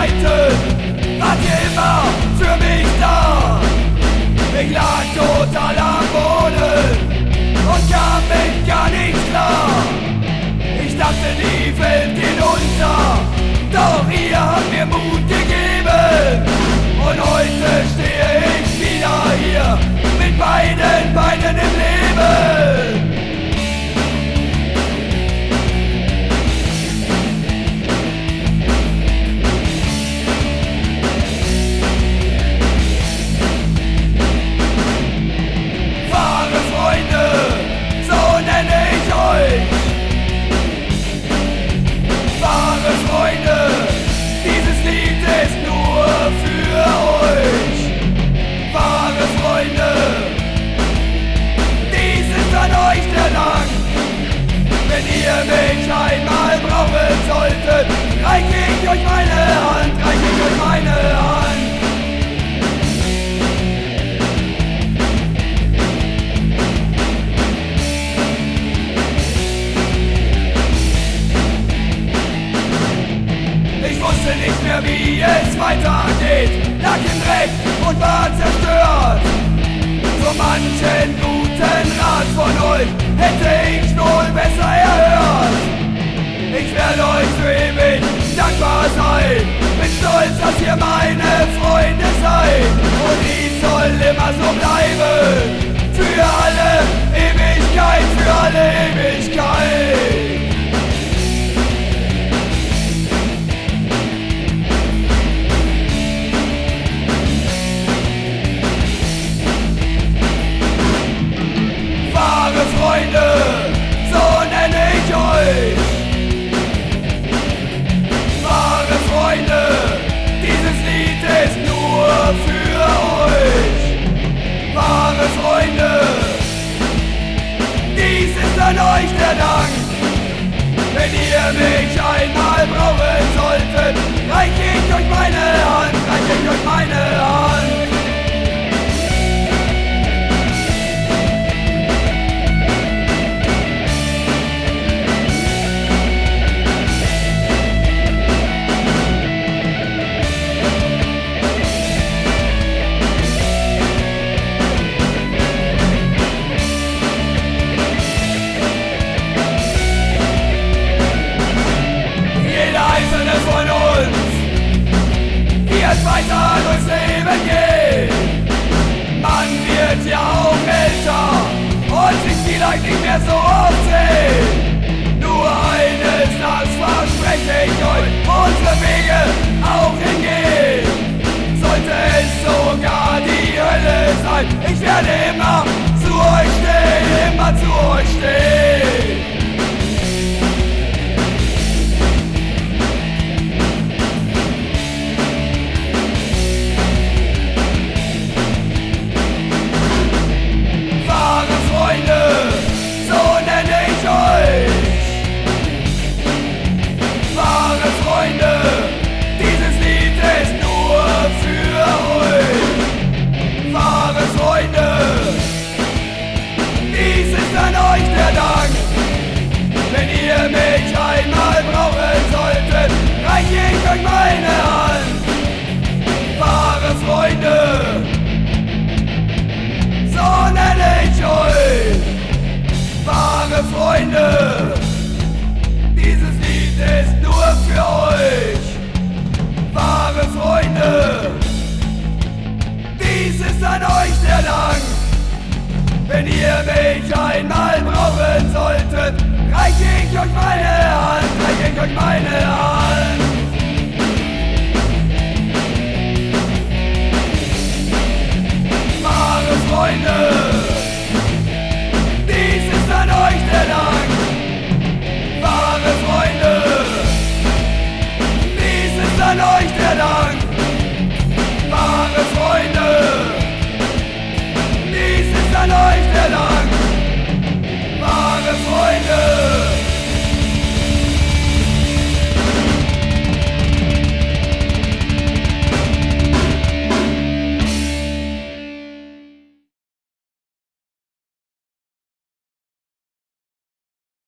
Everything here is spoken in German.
Zeiten wart ihr immer für mich da. Ich lag total wusste nicht mehr, wie es weitergeht. Lag im Dreck und war zerstört. So manchen guten Rat an euch der Dank. Wenn ihr mich einmal brauchen solltet, reich ich euch meine Hand, reich ich euch meine Hand. Wird ja auch älter und sich vielleicht nicht mehr so oft sehen. Nur eines, das verspreche ich euch, unsere Wege Freunde, dieses Lied ist nur für euch. Wahre Freunde, dies ist an euch der Dank. Wenn ihr mich einmal brauchen solltet, reiche ich euch meine Hand, reiche ich euch meine Hand.